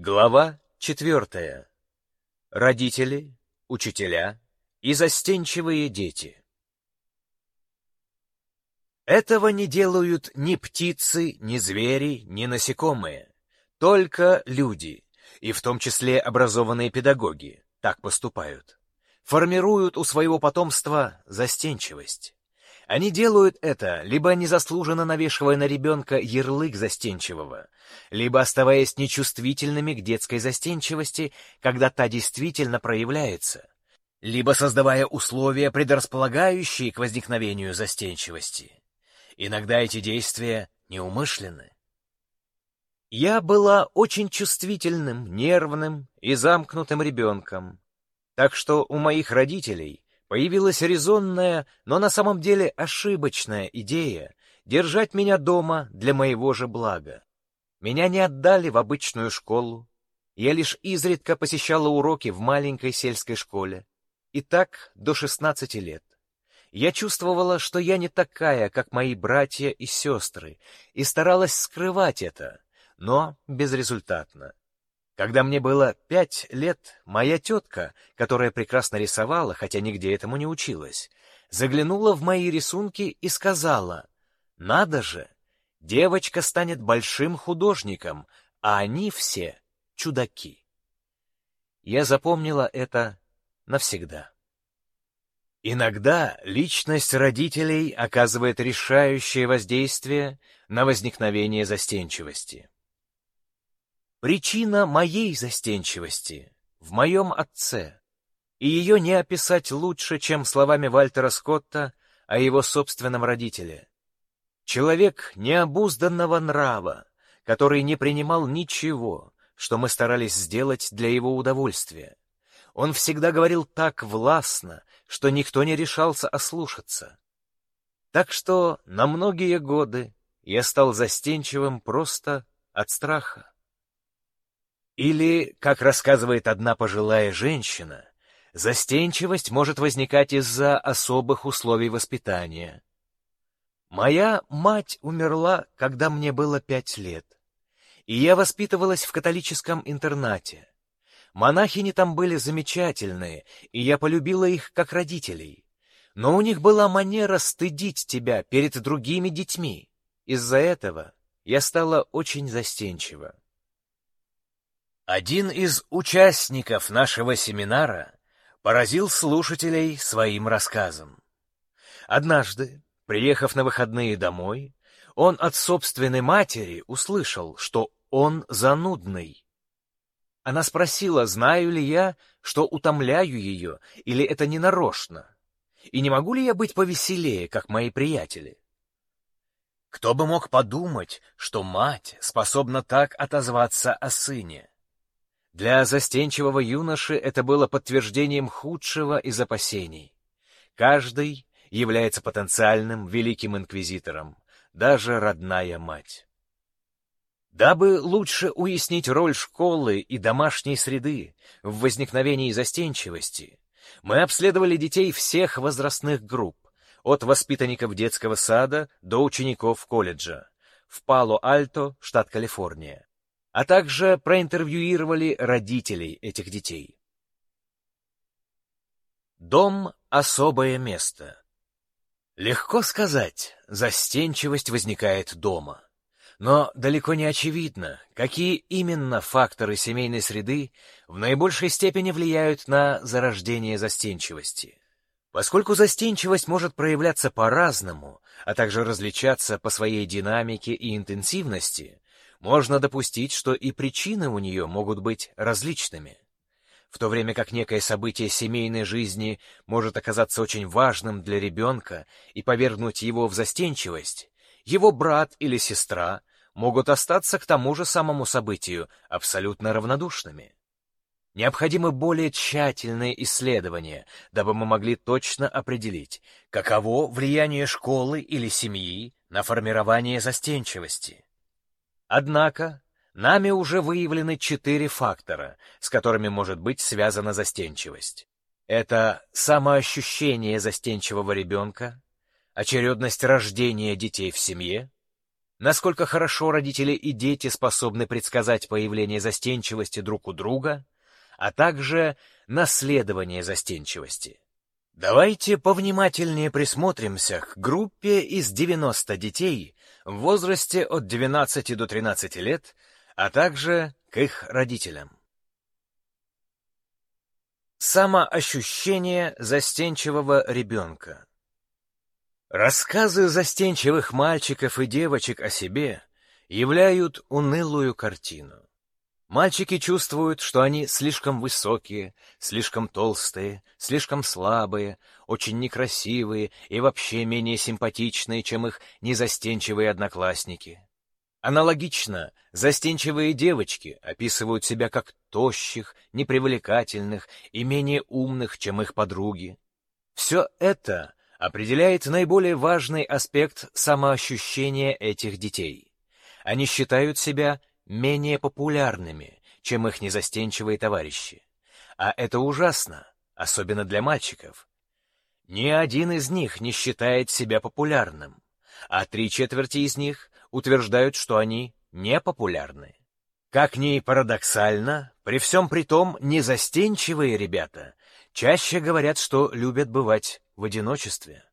Глава четвертая. Родители, учителя и застенчивые дети. Этого не делают ни птицы, ни звери, ни насекомые. Только люди, и в том числе образованные педагоги, так поступают. Формируют у своего потомства застенчивость. Они делают это, либо незаслуженно навешивая на ребенка ярлык застенчивого, либо оставаясь нечувствительными к детской застенчивости, когда та действительно проявляется, либо создавая условия, предрасполагающие к возникновению застенчивости. Иногда эти действия неумышленны. Я была очень чувствительным, нервным и замкнутым ребенком, так что у моих родителей Появилась резонная, но на самом деле ошибочная идея держать меня дома для моего же блага. Меня не отдали в обычную школу. Я лишь изредка посещала уроки в маленькой сельской школе. И так до 16 лет. Я чувствовала, что я не такая, как мои братья и сестры, и старалась скрывать это, но безрезультатно. Когда мне было пять лет, моя тетка, которая прекрасно рисовала, хотя нигде этому не училась, заглянула в мои рисунки и сказала, «Надо же, девочка станет большим художником, а они все чудаки». Я запомнила это навсегда. Иногда личность родителей оказывает решающее воздействие на возникновение застенчивости. Причина моей застенчивости в моем отце, и ее не описать лучше, чем словами Вальтера Скотта о его собственном родителе. Человек необузданного нрава, который не принимал ничего, что мы старались сделать для его удовольствия. Он всегда говорил так властно, что никто не решался ослушаться. Так что на многие годы я стал застенчивым просто от страха. Или, как рассказывает одна пожилая женщина, застенчивость может возникать из-за особых условий воспитания. Моя мать умерла, когда мне было пять лет, и я воспитывалась в католическом интернате. Монахини там были замечательные, и я полюбила их как родителей. Но у них была манера стыдить тебя перед другими детьми. Из-за этого я стала очень застенчива. Один из участников нашего семинара поразил слушателей своим рассказом. Однажды, приехав на выходные домой, он от собственной матери услышал, что он занудный. Она спросила, знаю ли я, что утомляю ее, или это не нарочно, и не могу ли я быть повеселее, как мои приятели. Кто бы мог подумать, что мать способна так отозваться о сыне? Для застенчивого юноши это было подтверждением худшего из опасений. Каждый является потенциальным великим инквизитором, даже родная мать. Дабы лучше уяснить роль школы и домашней среды в возникновении застенчивости, мы обследовали детей всех возрастных групп, от воспитанников детского сада до учеников колледжа, в Пало-Альто, штат Калифорния а также проинтервьюировали родителей этих детей. Дом — особое место. Легко сказать, застенчивость возникает дома. Но далеко не очевидно, какие именно факторы семейной среды в наибольшей степени влияют на зарождение застенчивости. Поскольку застенчивость может проявляться по-разному, а также различаться по своей динамике и интенсивности, можно допустить, что и причины у нее могут быть различными. В то время как некое событие семейной жизни может оказаться очень важным для ребенка и повергнуть его в застенчивость, его брат или сестра могут остаться к тому же самому событию абсолютно равнодушными. Необходимы более тщательные исследования, дабы мы могли точно определить, каково влияние школы или семьи на формирование застенчивости. Однако нами уже выявлены четыре фактора, с которыми может быть связана застенчивость. Это самоощущение застенчивого ребенка, очередность рождения детей в семье, насколько хорошо родители и дети способны предсказать появление застенчивости друг у друга, а также наследование застенчивости. Давайте повнимательнее присмотримся к группе из 90 детей в возрасте от 12 до 13 лет, а также к их родителям. Самоощущение застенчивого ребенка Рассказы застенчивых мальчиков и девочек о себе являют унылую картину. Мальчики чувствуют, что они слишком высокие, слишком толстые, слишком слабые, очень некрасивые и вообще менее симпатичные, чем их незастенчивые одноклассники. Аналогично, застенчивые девочки описывают себя как тощих, непривлекательных и менее умных, чем их подруги. Все это определяет наиболее важный аспект самоощущения этих детей. Они считают себя менее популярными, чем их незастенчивые товарищи. А это ужасно, особенно для мальчиков. Ни один из них не считает себя популярным, а три четверти из них утверждают, что они не популярны. Как ни парадоксально, при всем при том незастенчивые ребята чаще говорят, что любят бывать в одиночестве.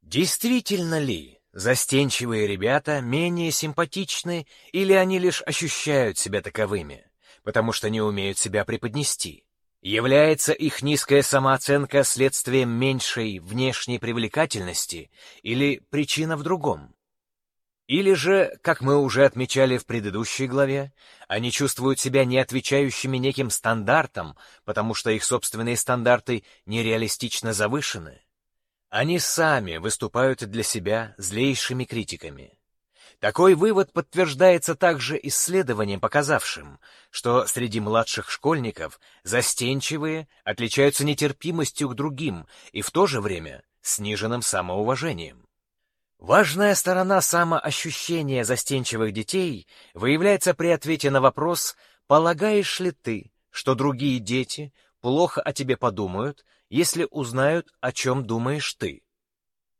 Действительно ли Застенчивые ребята менее симпатичны или они лишь ощущают себя таковыми, потому что не умеют себя преподнести? Является их низкая самооценка следствием меньшей внешней привлекательности или причина в другом? Или же, как мы уже отмечали в предыдущей главе, они чувствуют себя не отвечающими неким стандартам, потому что их собственные стандарты нереалистично завышены? Они сами выступают для себя злейшими критиками. Такой вывод подтверждается также исследованием, показавшим, что среди младших школьников застенчивые отличаются нетерпимостью к другим и в то же время сниженным самоуважением. Важная сторона самоощущения застенчивых детей выявляется при ответе на вопрос «Полагаешь ли ты, что другие дети плохо о тебе подумают, если узнают, о чем думаешь ты.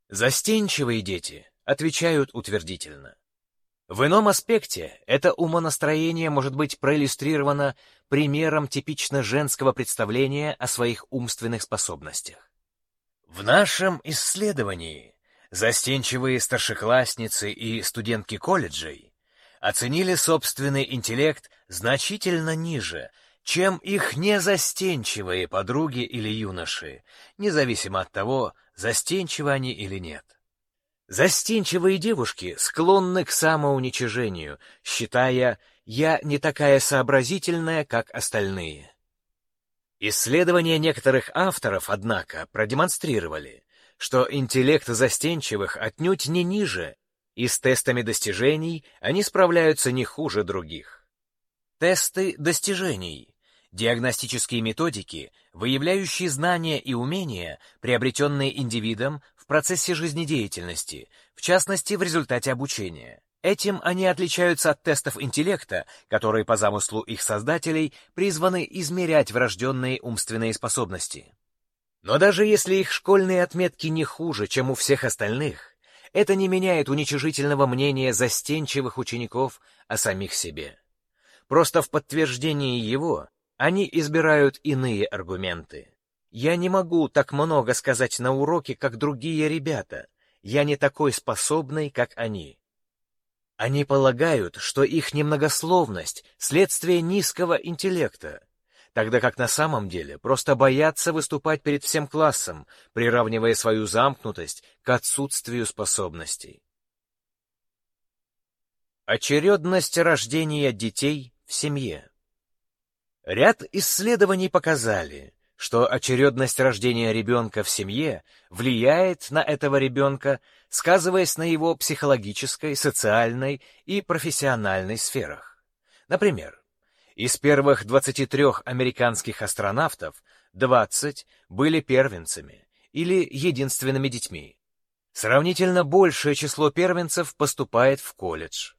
Застенчивые дети отвечают утвердительно. В ином аспекте это умонастроение может быть проиллюстрировано примером типично женского представления о своих умственных способностях. В нашем исследовании застенчивые старшеклассницы и студентки колледжей оценили собственный интеллект значительно ниже – чем их незастенчивые подруги или юноши, независимо от того, застенчивы они или нет. Застенчивые девушки склонны к самоуничижению, считая «я не такая сообразительная, как остальные». Исследования некоторых авторов, однако, продемонстрировали, что интеллект застенчивых отнюдь не ниже, и с тестами достижений они справляются не хуже других. Тесты достижений Диагностические методики, выявляющие знания и умения, приобретенные индивидом в процессе жизнедеятельности, в частности, в результате обучения. Этим они отличаются от тестов интеллекта, которые по замыслу их создателей призваны измерять врожденные умственные способности. Но даже если их школьные отметки не хуже, чем у всех остальных, это не меняет уничижительного мнения застенчивых учеников о самих себе. Просто в подтверждении его они избирают иные аргументы. Я не могу так много сказать на уроке, как другие ребята. Я не такой способный, как они. Они полагают, что их немногословность — следствие низкого интеллекта, тогда как на самом деле просто боятся выступать перед всем классом, приравнивая свою замкнутость к отсутствию способностей. Очередность рождения детей в семье Ряд исследований показали, что очередность рождения ребенка в семье влияет на этого ребенка, сказываясь на его психологической, социальной и профессиональной сферах. Например, из первых 23 американских астронавтов 20 были первенцами или единственными детьми. Сравнительно большее число первенцев поступает в колледж.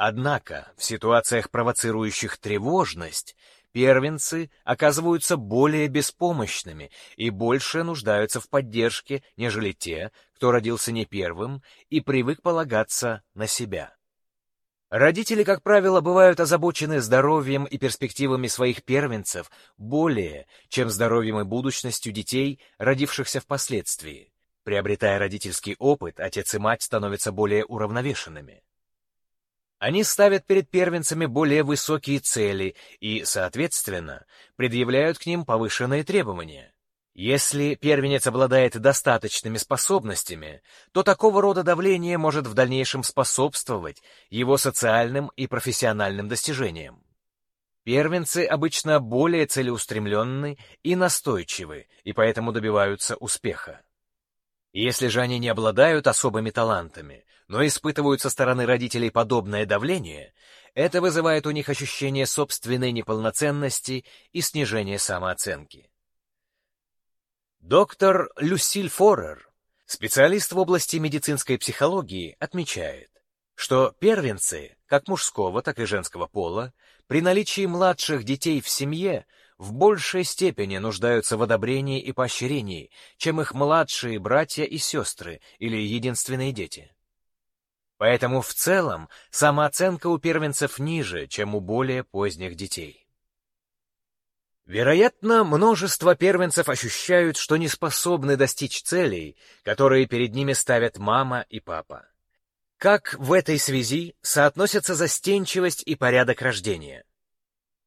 Однако в ситуациях, провоцирующих тревожность, первенцы оказываются более беспомощными и больше нуждаются в поддержке, нежели те, кто родился не первым и привык полагаться на себя. Родители, как правило, бывают озабочены здоровьем и перспективами своих первенцев более, чем здоровьем и будущностью детей, родившихся впоследствии. Приобретая родительский опыт, отец и мать становятся более уравновешенными. Они ставят перед первенцами более высокие цели и, соответственно, предъявляют к ним повышенные требования. Если первенец обладает достаточными способностями, то такого рода давление может в дальнейшем способствовать его социальным и профессиональным достижениям. Первенцы обычно более целеустремленны и настойчивы, и поэтому добиваются успеха. Если же они не обладают особыми талантами, но испытывают со стороны родителей подобное давление, это вызывает у них ощущение собственной неполноценности и снижение самооценки. Доктор Люсиль Форер, специалист в области медицинской психологии, отмечает, что первенцы, как мужского, так и женского пола, при наличии младших детей в семье в большей степени нуждаются в одобрении и поощрении, чем их младшие братья и сестры или единственные дети. Поэтому в целом самооценка у первенцев ниже, чем у более поздних детей. Вероятно, множество первенцев ощущают, что не способны достичь целей, которые перед ними ставят мама и папа. Как в этой связи соотносятся застенчивость и порядок рождения?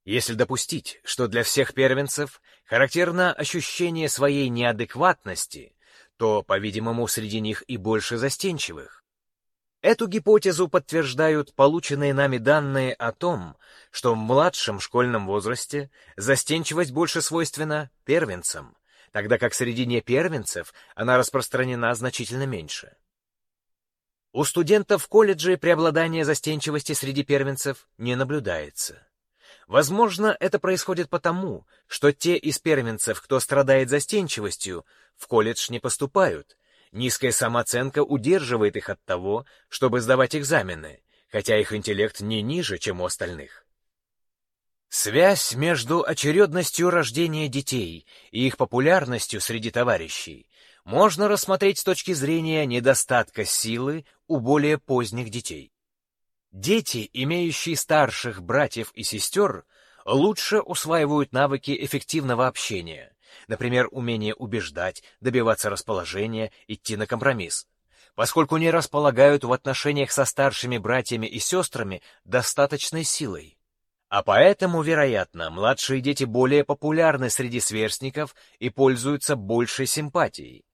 Если допустить, что для всех первенцев характерно ощущение своей неадекватности, то, по-видимому, среди них и больше застенчивых. Эту гипотезу подтверждают полученные нами данные о том, что в младшем школьном возрасте застенчивость больше свойственна первенцам, тогда как среди непервенцев она распространена значительно меньше. У студентов в преобладание застенчивости среди первенцев не наблюдается. Возможно, это происходит потому, что те из первенцев, кто страдает застенчивостью, в колледж не поступают, Низкая самооценка удерживает их от того, чтобы сдавать экзамены, хотя их интеллект не ниже, чем у остальных. Связь между очередностью рождения детей и их популярностью среди товарищей можно рассмотреть с точки зрения недостатка силы у более поздних детей. Дети, имеющие старших братьев и сестер, лучше усваивают навыки эффективного общения, Например, умение убеждать, добиваться расположения, идти на компромисс. Поскольку не располагают в отношениях со старшими братьями и сестрами достаточной силой. А поэтому, вероятно, младшие дети более популярны среди сверстников и пользуются большей симпатией.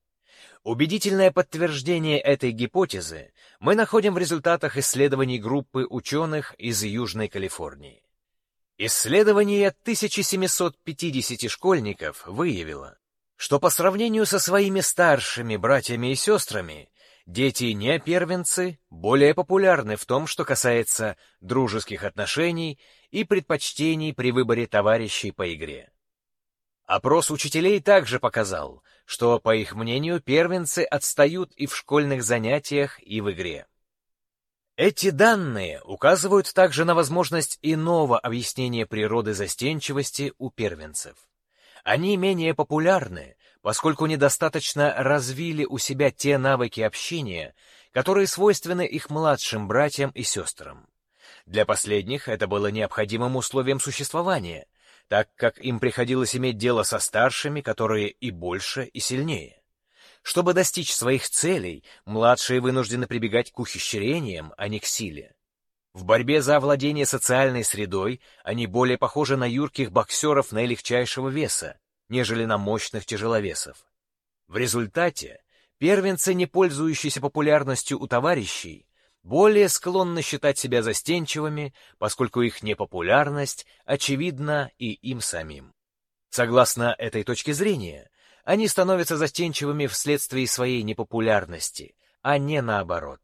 Убедительное подтверждение этой гипотезы мы находим в результатах исследований группы ученых из Южной Калифорнии. Исследование 1750 школьников выявило, что по сравнению со своими старшими братьями и сестрами, дети не первенцы более популярны в том, что касается дружеских отношений и предпочтений при выборе товарищей по игре. Опрос учителей также показал, что, по их мнению, первенцы отстают и в школьных занятиях, и в игре. Эти данные указывают также на возможность иного объяснения природы застенчивости у первенцев. Они менее популярны, поскольку недостаточно развили у себя те навыки общения, которые свойственны их младшим братьям и сестрам. Для последних это было необходимым условием существования, так как им приходилось иметь дело со старшими, которые и больше, и сильнее. Чтобы достичь своих целей, младшие вынуждены прибегать к ухищрениям, а не к силе. В борьбе за овладение социальной средой они более похожи на юрких боксеров наилегчайшего веса, нежели на мощных тяжеловесов. В результате первенцы, не пользующиеся популярностью у товарищей, более склонны считать себя застенчивыми, поскольку их непопулярность очевидна и им самим. Согласно этой точке зрения, они становятся застенчивыми вследствие своей непопулярности, а не наоборот.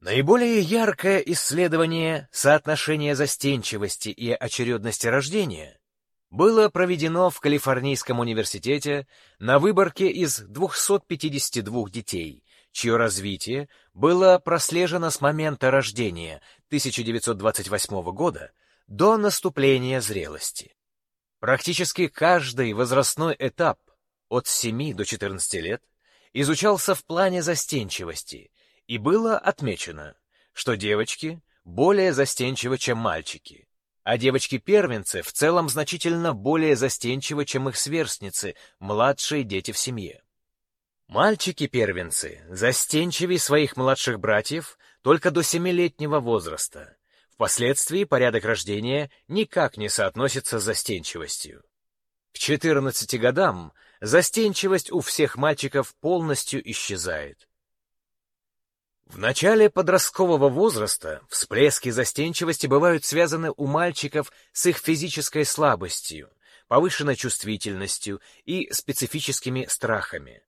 Наиболее яркое исследование соотношения застенчивости и очередности рождения было проведено в Калифорнийском университете на выборке из 252 детей, чье развитие было прослежено с момента рождения 1928 года до наступления зрелости. Практически каждый возрастной этап от 7 до 14 лет изучался в плане застенчивости, и было отмечено, что девочки более застенчивы, чем мальчики, а девочки-первенцы в целом значительно более застенчивы, чем их сверстницы, младшие дети в семье. Мальчики-первенцы застенчивее своих младших братьев только до семилетнего возраста. Впоследствии порядок рождения никак не соотносится с застенчивостью. К 14 годам застенчивость у всех мальчиков полностью исчезает. В начале подросткового возраста всплески застенчивости бывают связаны у мальчиков с их физической слабостью, повышенной чувствительностью и специфическими страхами.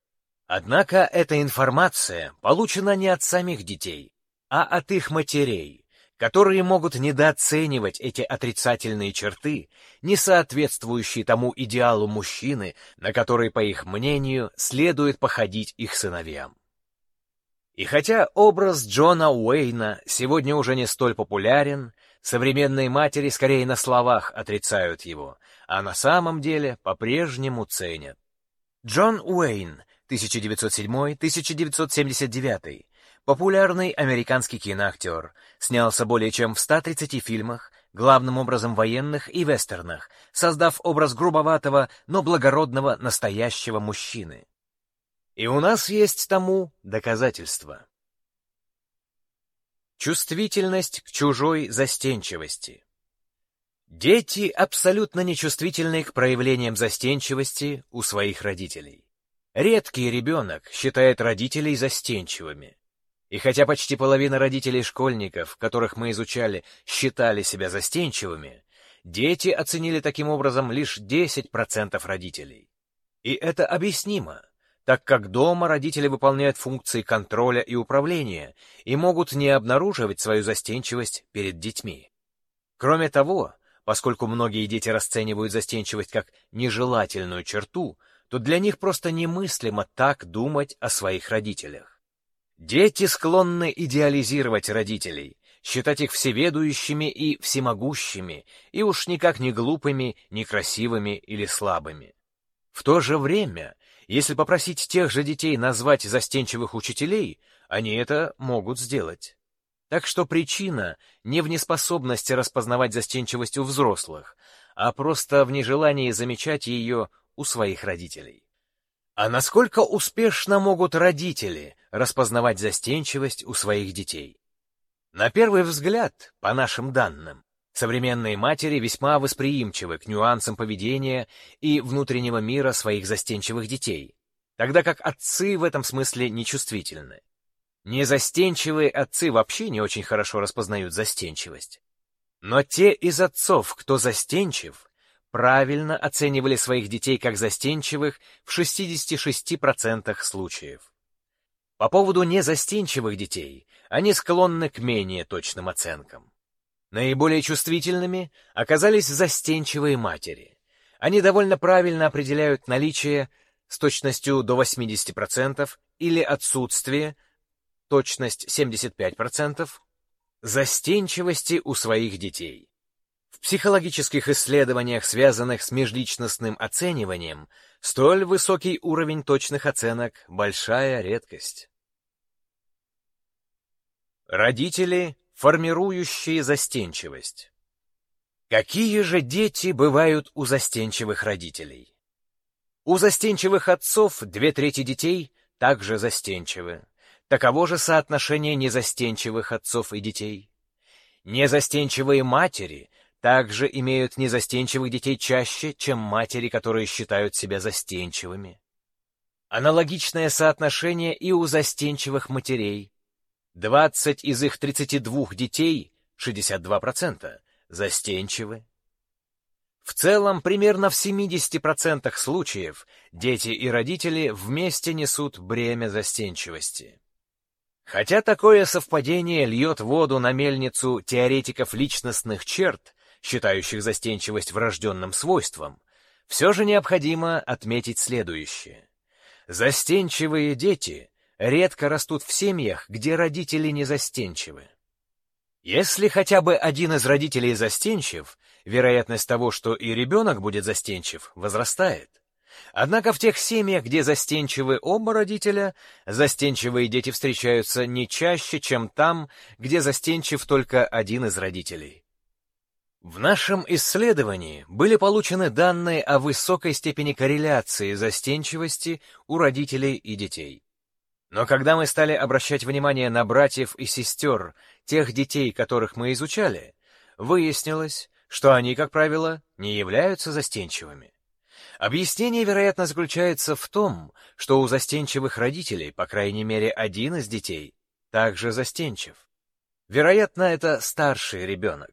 Однако эта информация получена не от самих детей, а от их матерей, которые могут недооценивать эти отрицательные черты, не соответствующие тому идеалу мужчины, на который, по их мнению, следует походить их сыновьям. И хотя образ Джона Уэйна сегодня уже не столь популярен, современные матери скорее на словах отрицают его, а на самом деле по-прежнему ценят. Джон Уэйн, 1907-1979, популярный американский киноактер, снялся более чем в 130 фильмах, главным образом военных и вестернах, создав образ грубоватого, но благородного настоящего мужчины. И у нас есть тому доказательства. Чувствительность к чужой застенчивости. Дети абсолютно нечувствительны к проявлениям застенчивости у своих родителей. Редкий ребенок считает родителей застенчивыми. И хотя почти половина родителей школьников, которых мы изучали, считали себя застенчивыми, дети оценили таким образом лишь 10% родителей. И это объяснимо так как дома родители выполняют функции контроля и управления и могут не обнаруживать свою застенчивость перед детьми. Кроме того, поскольку многие дети расценивают застенчивость как нежелательную черту, то для них просто немыслимо так думать о своих родителях. Дети склонны идеализировать родителей, считать их всеведущими и всемогущими, и уж никак не глупыми, некрасивыми или слабыми. В то же время если попросить тех же детей назвать застенчивых учителей, они это могут сделать. Так что причина не в неспособности распознавать застенчивость у взрослых, а просто в нежелании замечать ее у своих родителей. А насколько успешно могут родители распознавать застенчивость у своих детей? На первый взгляд, по нашим данным, Современные матери весьма восприимчивы к нюансам поведения и внутреннего мира своих застенчивых детей, тогда как отцы в этом смысле нечувствительны. Незастенчивые отцы вообще не очень хорошо распознают застенчивость. Но те из отцов, кто застенчив, правильно оценивали своих детей как застенчивых в 66% случаев. По поводу незастенчивых детей они склонны к менее точным оценкам. Наиболее чувствительными оказались застенчивые матери. Они довольно правильно определяют наличие с точностью до 80% или отсутствие, точность 75%, застенчивости у своих детей. В психологических исследованиях, связанных с межличностным оцениванием, столь высокий уровень точных оценок – большая редкость. Родители формирующие застенчивость. Какие же дети бывают у застенчивых родителей? У застенчивых отцов две трети детей также застенчивы. Таково же соотношение незастенчивых отцов и детей. Незастенчивые матери также имеют незастенчивых детей чаще, чем матери, которые считают себя застенчивыми. Аналогичное соотношение и у застенчивых матерей, 20 из их 32 детей, 62%, застенчивы. В целом, примерно в 70% случаев дети и родители вместе несут бремя застенчивости. Хотя такое совпадение льет воду на мельницу теоретиков личностных черт, считающих застенчивость врожденным свойством, все же необходимо отметить следующее. Застенчивые дети редко растут в семьях, где родители не застенчивы. Если хотя бы один из родителей застенчив, вероятность того, что и ребенок будет застенчив, возрастает. Однако в тех семьях, где застенчивы оба родителя, застенчивые дети встречаются не чаще, чем там, где застенчив только один из родителей. В нашем исследовании были получены данные о высокой степени корреляции застенчивости у родителей и детей. Но когда мы стали обращать внимание на братьев и сестер, тех детей, которых мы изучали, выяснилось, что они, как правило, не являются застенчивыми. Объяснение, вероятно, заключается в том, что у застенчивых родителей, по крайней мере, один из детей, также застенчив. Вероятно, это старший ребенок.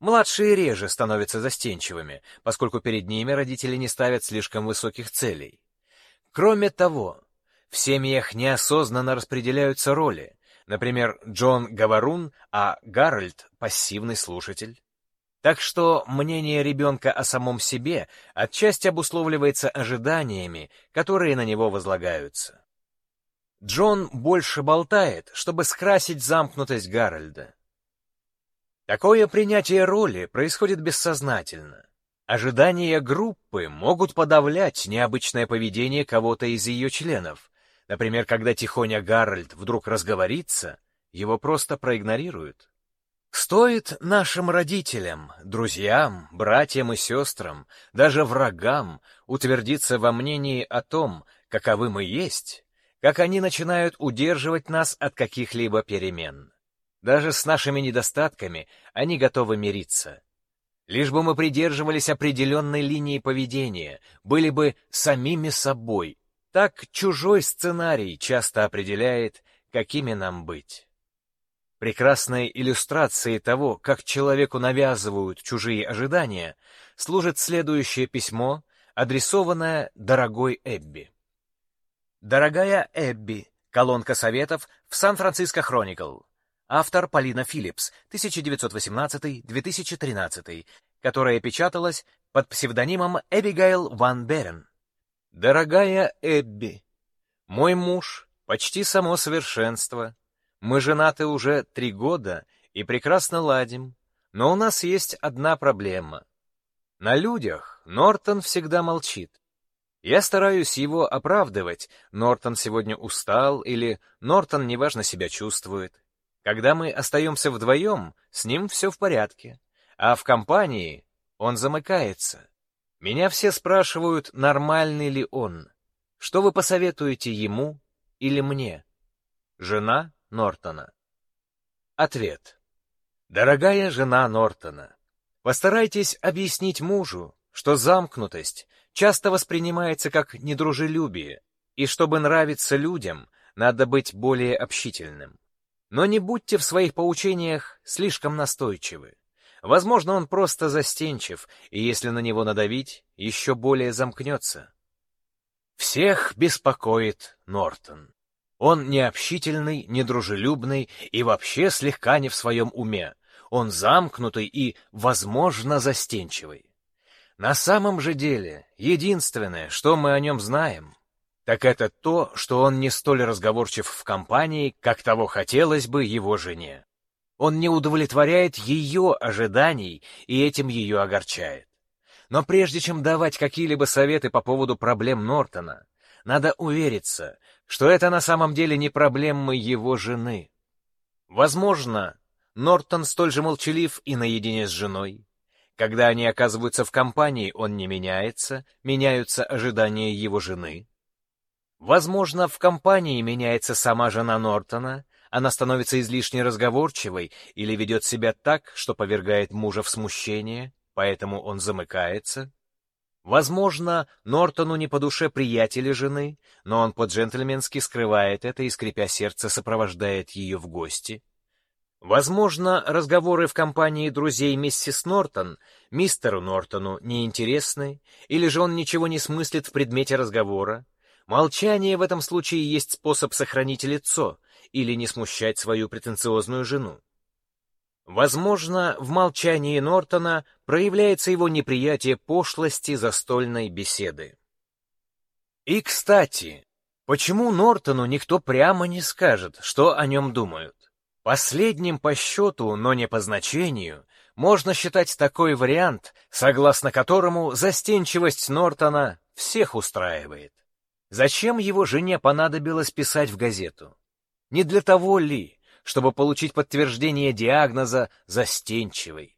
Младшие реже становятся застенчивыми, поскольку перед ними родители не ставят слишком высоких целей. Кроме того, в семьях неосознанно распределяются роли. Например, Джон — говорун, а Гарольд — пассивный слушатель. Так что мнение ребенка о самом себе отчасти обусловливается ожиданиями, которые на него возлагаются. Джон больше болтает, чтобы скрасить замкнутость Гарольда. Такое принятие роли происходит бессознательно. Ожидания группы могут подавлять необычное поведение кого-то из ее членов. Например, когда тихоня Гарольд вдруг разговорится, его просто проигнорируют. Стоит нашим родителям, друзьям, братьям и сестрам, даже врагам утвердиться во мнении о том, каковы мы есть, как они начинают удерживать нас от каких-либо перемен. Даже с нашими недостатками они готовы мириться. Лишь бы мы придерживались определенной линии поведения, были бы самими собой. Так чужой сценарий часто определяет, какими нам быть. Прекрасной иллюстрацией того, как человеку навязывают чужие ожидания, служит следующее письмо, адресованное дорогой Эбби. «Дорогая Эбби», колонка советов в Сан-Франциско Хроникл. Автор Полина Филлипс, 1918-2013, которая печаталась под псевдонимом Эбигейл Ван Берен. Дорогая Эбби, мой муж — почти само совершенство. Мы женаты уже три года и прекрасно ладим, но у нас есть одна проблема. На людях Нортон всегда молчит. Я стараюсь его оправдывать, Нортон сегодня устал или Нортон неважно себя чувствует. Когда мы остаемся вдвоем, с ним все в порядке, а в компании он замыкается. Меня все спрашивают, нормальный ли он. Что вы посоветуете ему или мне? Жена Нортона. Ответ. Дорогая жена Нортона, постарайтесь объяснить мужу, что замкнутость часто воспринимается как недружелюбие, и чтобы нравиться людям, надо быть более общительным. Но не будьте в своих поучениях слишком настойчивы. Возможно, он просто застенчив, и если на него надавить, еще более замкнется. Всех беспокоит Нортон. Он необщительный, недружелюбный и вообще слегка не в своем уме. Он замкнутый и, возможно, застенчивый. На самом же деле, единственное, что мы о нем знаем, так это то, что он не столь разговорчив в компании, как того хотелось бы его жене. Он не удовлетворяет ее ожиданий и этим ее огорчает. Но прежде чем давать какие-либо советы по поводу проблем Нортона, надо увериться, что это на самом деле не проблемы его жены. Возможно, Нортон столь же молчалив и наедине с женой. Когда они оказываются в компании, он не меняется, меняются ожидания его жены. Возможно, в компании меняется сама жена Нортона, она становится излишне разговорчивой или ведет себя так, что повергает мужа в смущение, поэтому он замыкается. Возможно, Нортону не по душе приятели жены, но он по-джентльменски скрывает это и, скрипя сердце, сопровождает ее в гости. Возможно, разговоры в компании друзей миссис Нортон мистеру Нортону неинтересны, или же он ничего не смыслит в предмете разговора, Молчание в этом случае есть способ сохранить лицо или не смущать свою претенциозную жену. Возможно, в молчании Нортона проявляется его неприятие пошлости застольной беседы. И, кстати, почему Нортону никто прямо не скажет, что о нем думают? Последним по счету, но не по значению, можно считать такой вариант, согласно которому застенчивость Нортона всех устраивает. Зачем его жене понадобилось писать в газету? Не для того ли, чтобы получить подтверждение диагноза «застенчивый»?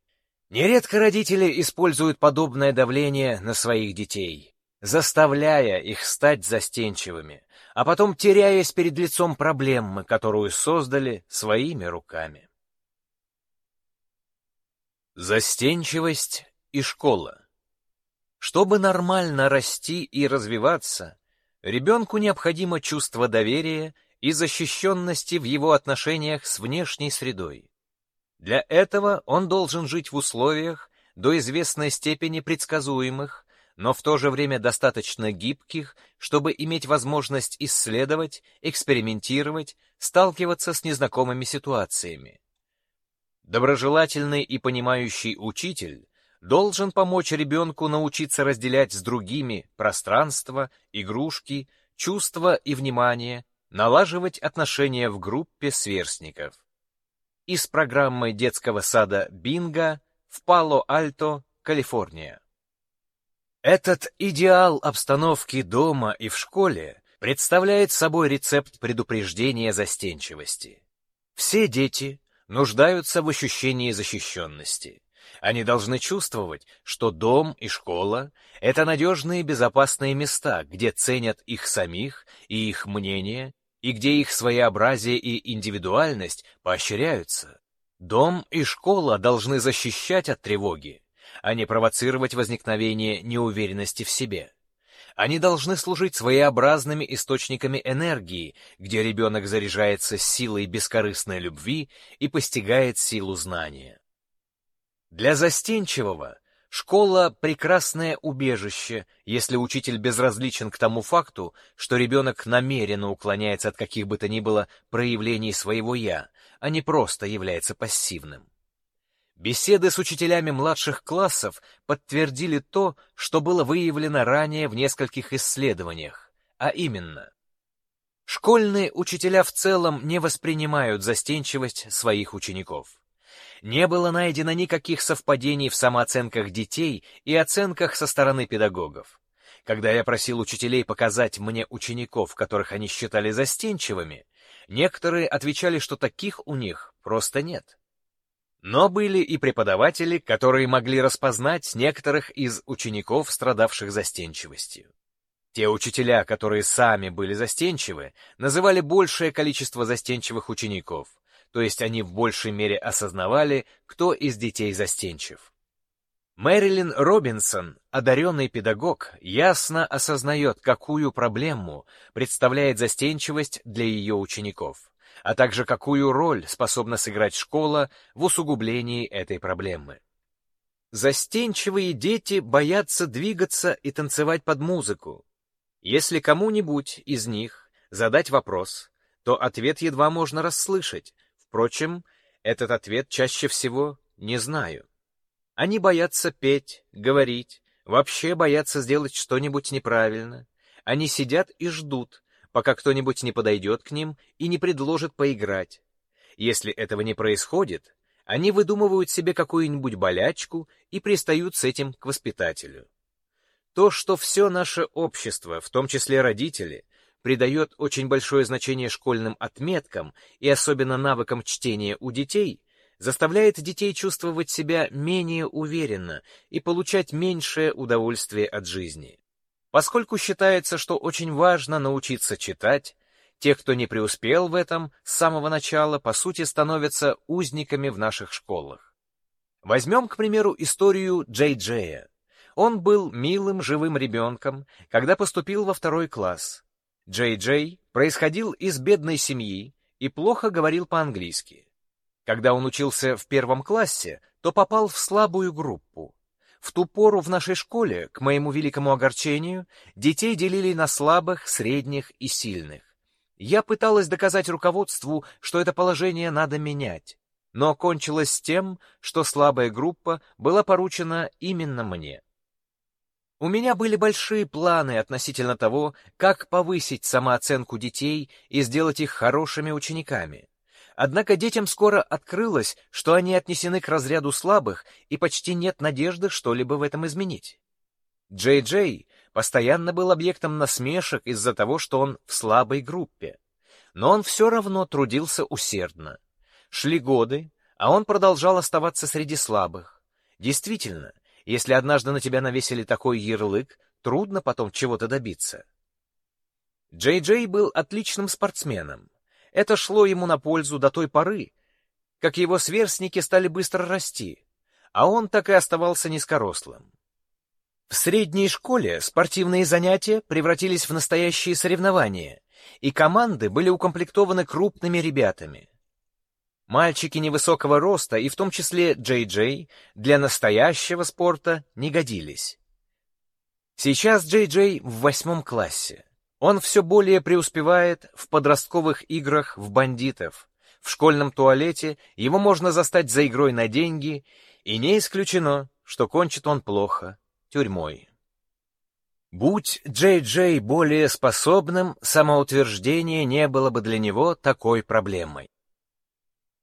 Нередко родители используют подобное давление на своих детей, заставляя их стать застенчивыми, а потом теряясь перед лицом проблемы, которую создали своими руками. Застенчивость и школа Чтобы нормально расти и развиваться, ребенку необходимо чувство доверия и защищенности в его отношениях с внешней средой. Для этого он должен жить в условиях, до известной степени предсказуемых, но в то же время достаточно гибких, чтобы иметь возможность исследовать, экспериментировать, сталкиваться с незнакомыми ситуациями. Доброжелательный и понимающий учитель должен помочь ребенку научиться разделять с другими пространство, игрушки, чувства и внимание, налаживать отношения в группе сверстников из программы детского сада Бинго в Пало-Альто, Калифорния. Этот идеал обстановки дома и в школе представляет собой рецепт предупреждения застенчивости. Все дети нуждаются в ощущении защищенности. Они должны чувствовать, что дом и школа — это надежные безопасные места, где ценят их самих и их мнение, и где их своеобразие и индивидуальность поощряются. Дом и школа должны защищать от тревоги, а не провоцировать возникновение неуверенности в себе. Они должны служить своеобразными источниками энергии, где ребенок заряжается силой бескорыстной любви и постигает силу знания. Для застенчивого Школа — прекрасное убежище, если учитель безразличен к тому факту, что ребенок намеренно уклоняется от каких бы то ни было проявлений своего «я», а не просто является пассивным. Беседы с учителями младших классов подтвердили то, что было выявлено ранее в нескольких исследованиях, а именно, школьные учителя в целом не воспринимают застенчивость своих учеников не было найдено никаких совпадений в самооценках детей и оценках со стороны педагогов. Когда я просил учителей показать мне учеников, которых они считали застенчивыми, некоторые отвечали, что таких у них просто нет. Но были и преподаватели, которые могли распознать некоторых из учеников, страдавших застенчивостью. Те учителя, которые сами были застенчивы, называли большее количество застенчивых учеников — то есть они в большей мере осознавали, кто из детей застенчив. Мэрилин Робинсон, одаренный педагог, ясно осознает, какую проблему представляет застенчивость для ее учеников, а также какую роль способна сыграть школа в усугублении этой проблемы. Застенчивые дети боятся двигаться и танцевать под музыку. Если кому-нибудь из них задать вопрос, то ответ едва можно расслышать, Впрочем, этот ответ чаще всего «не знаю». Они боятся петь, говорить, вообще боятся сделать что-нибудь неправильно. Они сидят и ждут, пока кто-нибудь не подойдет к ним и не предложит поиграть. Если этого не происходит, они выдумывают себе какую-нибудь болячку и пристают с этим к воспитателю. То, что все наше общество, в том числе родители, придает очень большое значение школьным отметкам и особенно навыкам чтения у детей, заставляет детей чувствовать себя менее уверенно и получать меньшее удовольствие от жизни. Поскольку считается, что очень важно научиться читать, те, кто не преуспел в этом с самого начала, по сути становятся узниками в наших школах. Возьмем, к примеру, историю Джей Джея. Он был милым живым ребенком, когда поступил во второй класс. Джей Джей происходил из бедной семьи и плохо говорил по-английски. Когда он учился в первом классе, то попал в слабую группу. В ту пору в нашей школе, к моему великому огорчению, детей делили на слабых, средних и сильных. Я пыталась доказать руководству, что это положение надо менять, но кончилось тем, что слабая группа была поручена именно мне. У меня были большие планы относительно того, как повысить самооценку детей и сделать их хорошими учениками. Однако детям скоро открылось, что они отнесены к разряду слабых, и почти нет надежды что-либо в этом изменить. Джей Джей постоянно был объектом насмешек из-за того, что он в слабой группе. Но он все равно трудился усердно. Шли годы, а он продолжал оставаться среди слабых. Действительно, если однажды на тебя навесили такой ярлык, трудно потом чего-то добиться. Джей Джей был отличным спортсменом. Это шло ему на пользу до той поры, как его сверстники стали быстро расти, а он так и оставался низкорослым. В средней школе спортивные занятия превратились в настоящие соревнования, и команды были укомплектованы крупными ребятами. Мальчики невысокого роста, и в том числе Джей Джей, для настоящего спорта не годились. Сейчас Джей Джей в восьмом классе. Он все более преуспевает в подростковых играх в бандитов. В школьном туалете его можно застать за игрой на деньги, и не исключено, что кончит он плохо, тюрьмой. Будь Джей Джей более способным, самоутверждение не было бы для него такой проблемой.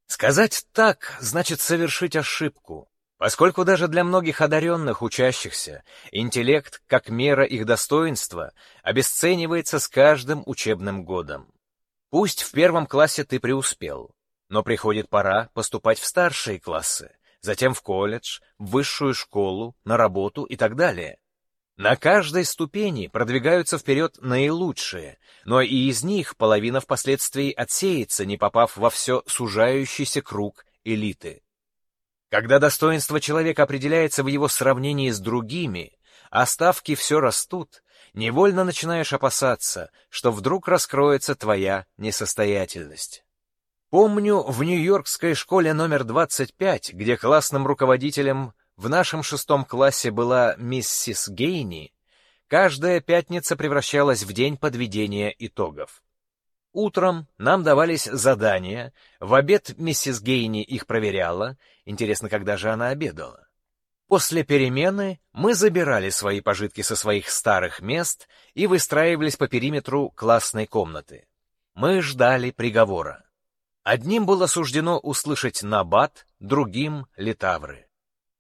Сказать «так» значит совершить ошибку, Поскольку даже для многих одаренных учащихся интеллект, как мера их достоинства, обесценивается с каждым учебным годом. Пусть в первом классе ты преуспел, но приходит пора поступать в старшие классы, затем в колледж, в высшую школу, на работу и так далее. На каждой ступени продвигаются вперед наилучшие, но и из них половина впоследствии отсеется, не попав во все сужающийся круг элиты. Когда достоинство человека определяется в его сравнении с другими, а ставки все растут, невольно начинаешь опасаться, что вдруг раскроется твоя несостоятельность. Помню, в Нью-Йоркской школе номер 25, где классным руководителем в нашем шестом классе была миссис Гейни, каждая пятница превращалась в день подведения итогов. Утром нам давались задания, в обед миссис Гейни их проверяла, интересно, когда же она обедала. После перемены мы забирали свои пожитки со своих старых мест и выстраивались по периметру классной комнаты. Мы ждали приговора. Одним было суждено услышать набат, другим — литавры.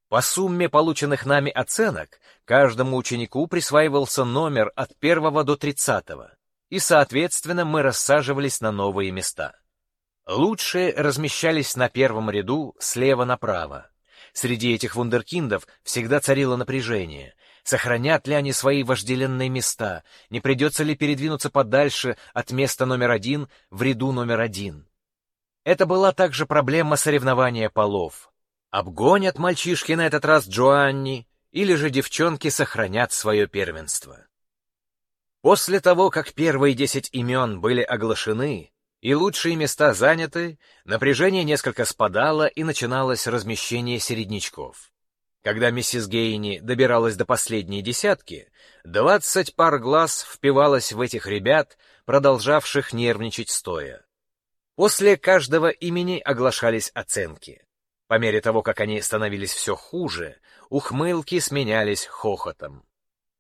По сумме полученных нами оценок каждому ученику присваивался номер от первого до тридцатого и, соответственно, мы рассаживались на новые места. Лучшие размещались на первом ряду слева направо. Среди этих вундеркиндов всегда царило напряжение. Сохранят ли они свои вожделенные места? Не придется ли передвинуться подальше от места номер один в ряду номер один? Это была также проблема соревнования полов. Обгонят мальчишки на этот раз Джоанни, или же девчонки сохранят свое первенство. После того, как первые десять имен были оглашены и лучшие места заняты, напряжение несколько спадало и начиналось размещение середнячков. Когда миссис Гейни добиралась до последней десятки, двадцать пар глаз впивалось в этих ребят, продолжавших нервничать стоя. После каждого имени оглашались оценки. По мере того, как они становились все хуже, ухмылки сменялись хохотом.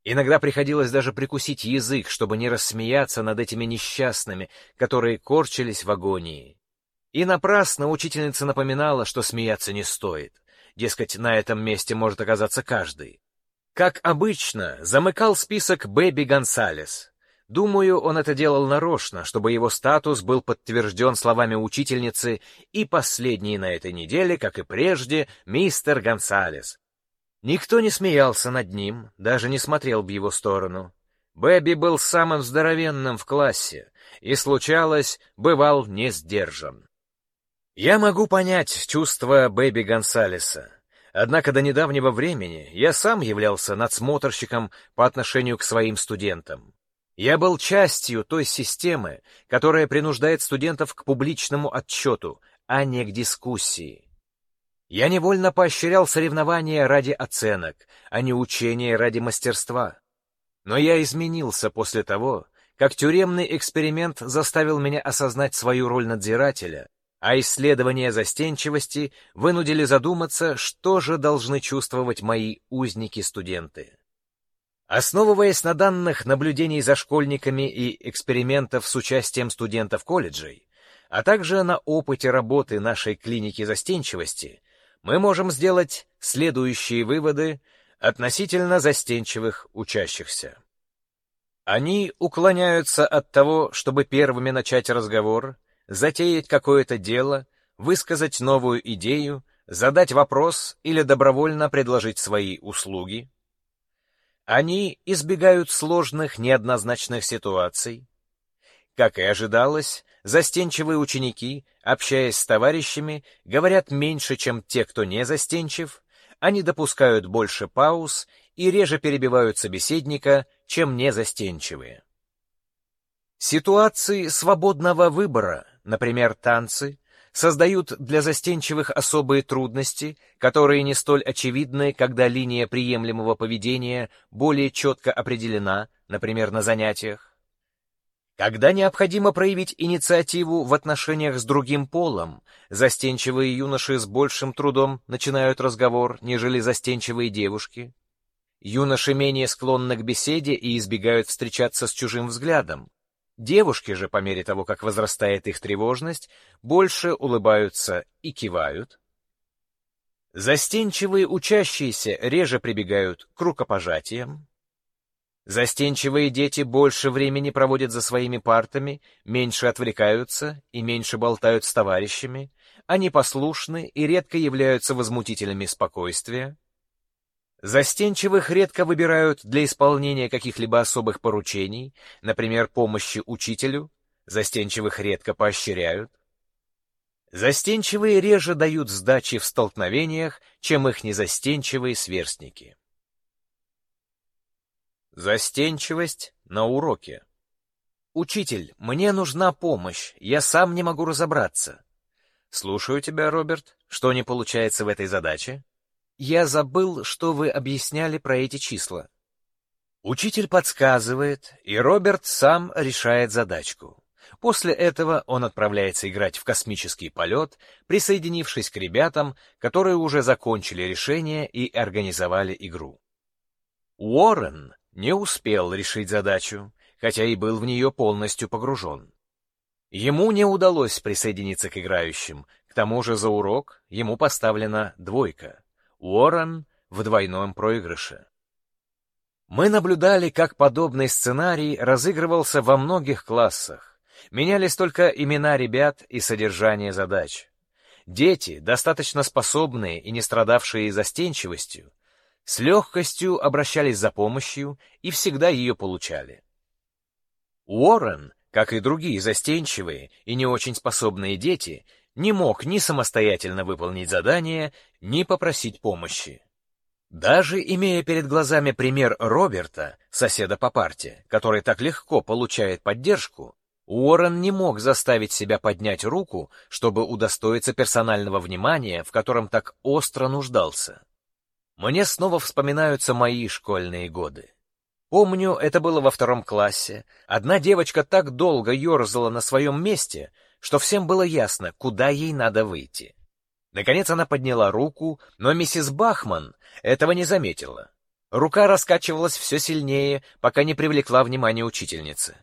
Иногда приходилось даже прикусить язык, чтобы не рассмеяться над этими несчастными, которые корчились в агонии. И напрасно учительница напоминала, что смеяться не стоит. Дескать, на этом месте может оказаться каждый. Как обычно, замыкал список Бэби Гонсалес. Думаю, он это делал нарочно, чтобы его статус был подтвержден словами учительницы и последний на этой неделе, как и прежде, мистер Гонсалес, Никто не смеялся над ним, даже не смотрел в его сторону. Бэби был самым здоровенным в классе и, случалось, бывал не сдержан. Я могу понять чувства Бэби Гонсалеса, однако до недавнего времени я сам являлся надсмотрщиком по отношению к своим студентам. Я был частью той системы, которая принуждает студентов к публичному отчету, а не к дискуссии. Я невольно поощрял соревнования ради оценок, а не учения ради мастерства. Но я изменился после того, как тюремный эксперимент заставил меня осознать свою роль надзирателя, а исследования застенчивости вынудили задуматься, что же должны чувствовать мои узники-студенты. Основываясь на данных наблюдений за школьниками и экспериментов с участием студентов колледжей, а также на опыте работы нашей клиники застенчивости, мы можем сделать следующие выводы относительно застенчивых учащихся. Они уклоняются от того, чтобы первыми начать разговор, затеять какое-то дело, высказать новую идею, задать вопрос или добровольно предложить свои услуги. Они избегают сложных, неоднозначных ситуаций. Как и ожидалось, застенчивые ученики, общаясь с товарищами, говорят меньше, чем те, кто не застенчив, они допускают больше пауз и реже перебивают собеседника, чем незастенчивые. Ситуации свободного выбора, например, танцы, создают для застенчивых особые трудности, которые не столь очевидны, когда линия приемлемого поведения более четко определена, например, на занятиях. Когда необходимо проявить инициативу в отношениях с другим полом, застенчивые юноши с большим трудом начинают разговор, нежели застенчивые девушки. Юноши менее склонны к беседе и избегают встречаться с чужим взглядом. Девушки же, по мере того, как возрастает их тревожность, больше улыбаются и кивают. Застенчивые учащиеся реже прибегают к рукопожатиям. Застенчивые дети больше времени проводят за своими партами, меньше отвлекаются и меньше болтают с товарищами, они послушны и редко являются возмутителями спокойствия. Застенчивых редко выбирают для исполнения каких-либо особых поручений, например, помощи учителю, застенчивых редко поощряют. Застенчивые реже дают сдачи в столкновениях, чем их незастенчивые сверстники. Застенчивость на уроке. «Учитель, мне нужна помощь, я сам не могу разобраться». «Слушаю тебя, Роберт. Что не получается в этой задаче?» Я забыл, что вы объясняли про эти числа. Учитель подсказывает, и Роберт сам решает задачку. После этого он отправляется играть в космический полет, присоединившись к ребятам, которые уже закончили решение и организовали игру. Уоррен не успел решить задачу, хотя и был в нее полностью погружен. Ему не удалось присоединиться к играющим, к тому же за урок ему поставлена двойка. Уоррен в двойном проигрыше. Мы наблюдали, как подобный сценарий разыгрывался во многих классах. Менялись только имена ребят и содержание задач. Дети, достаточно способные и не страдавшие застенчивостью, с легкостью обращались за помощью и всегда ее получали. Уоррен, как и другие застенчивые и не очень способные дети, не мог ни самостоятельно выполнить задание, ни попросить помощи. Даже имея перед глазами пример Роберта, соседа по парте, который так легко получает поддержку, Уоррен не мог заставить себя поднять руку, чтобы удостоиться персонального внимания, в котором так остро нуждался. Мне снова вспоминаются мои школьные годы. Помню, это было во втором классе. Одна девочка так долго ерзала на своем месте, что всем было ясно, куда ей надо выйти. Наконец она подняла руку, но миссис Бахман этого не заметила. Рука раскачивалась все сильнее, пока не привлекла внимание учительницы.